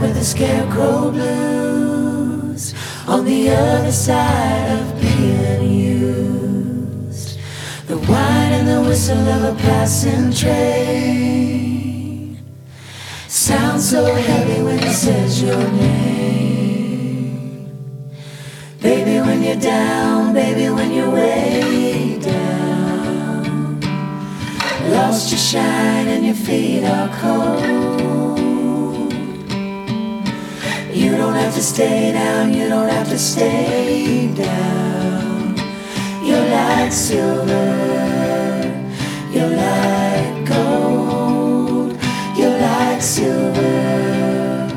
with the scarecrow blues on the other side of being used. The whine and the whistle of a passing train sounds so heavy when it says your name. Baby, when you're down, baby, when you're way down, lost your shine and your feet are cold. You don't have to stay down, you don't have to stay down. You're like silver, you're like gold, you're like silver,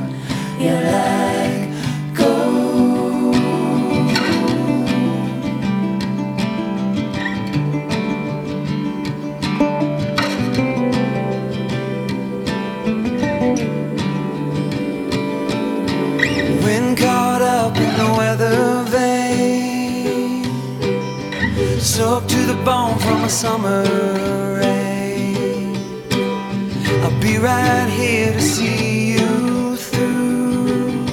you're like soaked to the bone from a summer rain. I'll be right here to see you through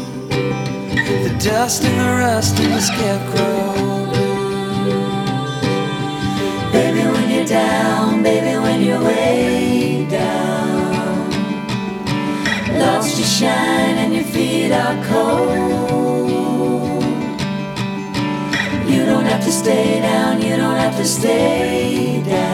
the dust and the rust and the scarecrow. Baby, when you're down, baby, when you're way down, lost your shine and your feet are cold. You don't have to stay down, to stay down.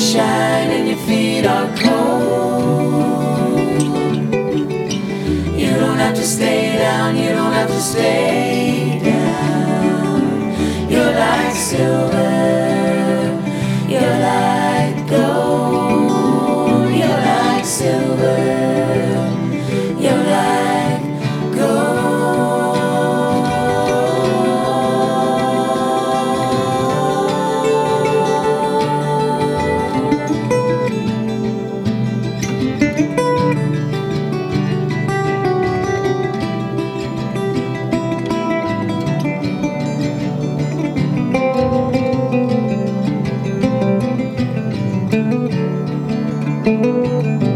Shine and your feet are cold. You don't have to stay down, you don't have to stay Thank